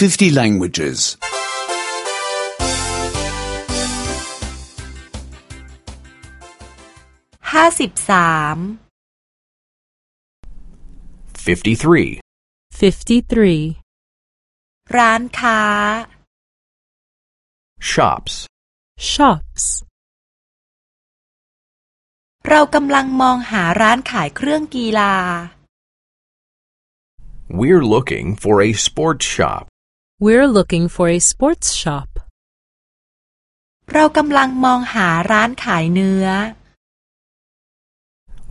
50 languages. ห้าสิบสาม 53. 53. ร้านค้า Shops. Shops. เรากำลังมองหาร้านขายเครื่องกีฬา We're looking for a sports shop. We're looking for a sports shop. เรากำลังมองหาร้านขายเนื้อ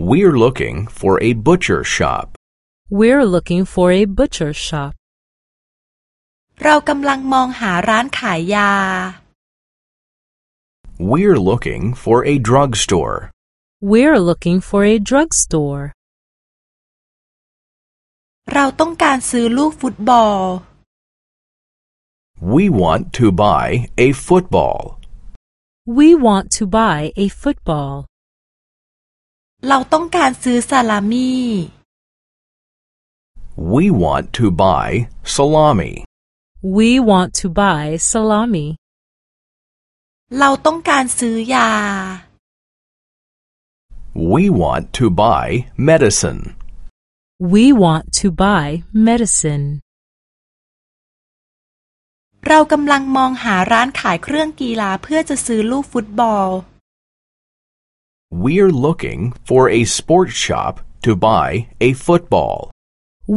We're looking for a butcher shop. We're looking for a butcher shop. เรากำลังมองหาร้านขายยา We're looking for a drugstore. We're looking for a drugstore. เราต้องการซื้อลูกฟุตบอล We want to buy a football. We want to buy a football. เราต้องการซื้อซาลามี่ We want to buy salami. We want to buy salami. เราต้องการซื้อยา We want to buy medicine. We want to buy medicine. เรากำลังมองหาร้านขายเครื่องกีฬาเพื่อจะซื้อลูกฟุตบอล We're looking for a sports shop to buy a football.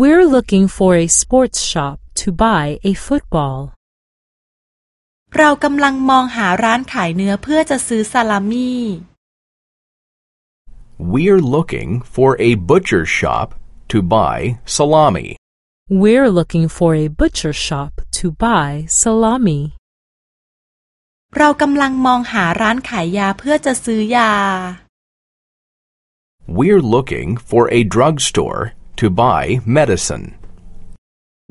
We're looking for a sports shop to buy a football. เรากำลังมองหาร้านขายเนื้อเพื่อจะซื้อซาลามี่ We're looking for a butcher shop to buy salami. We're looking for a butcher shop to buy salami. เรากำลังมองหาร้านขายยาเพื่อจะซื้อยา We're looking for a drugstore to buy medicine.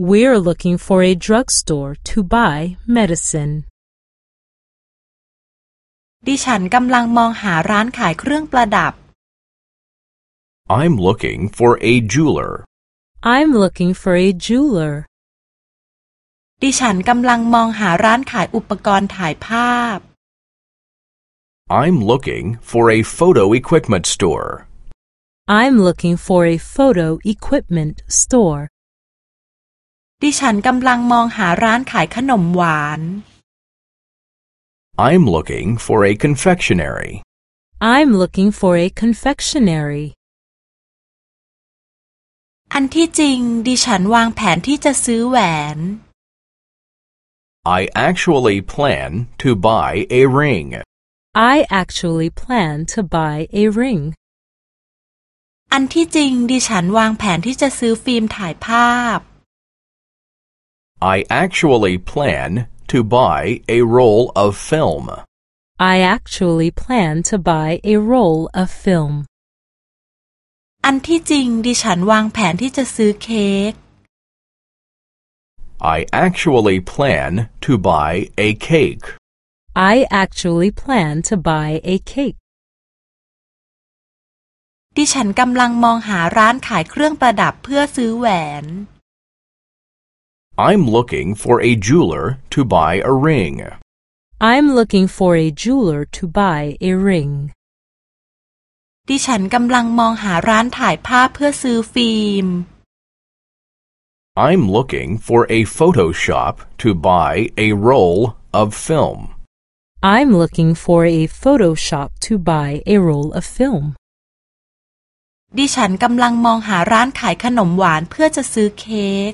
We're looking for a drugstore to buy medicine. ดิฉันกำลังมองหาร้านขายเครื่องประดับ I'm looking for a jeweler. I'm looking for a jeweler. ดิฉันกำลังมองหาร้านขายอุปกรณ์ถ่ายภาพ I'm looking for a photo equipment store. I'm looking for a photo equipment store. ดิฉันกำลังมองหาร้านขายขนมหวาน I'm looking for a confectionery. I'm looking for a confectionery. อันที่จริงดิฉันวางแผนที่จะซื้อแหวน I actually plan to buy a ring. I actually plan to buy a ring. อันที่จริง ดิฉันวางแผนที่จะซื้อฟิล์มถ่ายภาพ I actually plan to buy a roll of film. I actually plan to buy a roll of film. อันที่จริง ดิฉันวางแผนที่จะซื้อเค้ก I actually plan to buy a cake. I actually plan to buy a cake. ดิฉันกำลังมองหาร้านขายเครื่องประดับเพื่อซื้อแหวน I'm looking for a jeweler to buy a ring. I'm looking for a jeweler to buy a ring. ดิฉันกำลังมองหาร้านถ่ายภาพเพื่อซื้อฟิล์ม I'm looking for a photo shop to buy a roll of film. I'm looking for a photo shop to buy a roll of film. ดิฉันกำลังมองหาร้านขายขนมหวานเพื่อจะซื้อเค้ก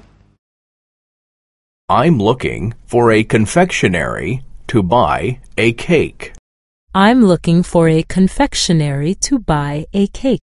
I'm looking for a confectionery to buy a cake. I'm looking for a confectionery to buy a cake.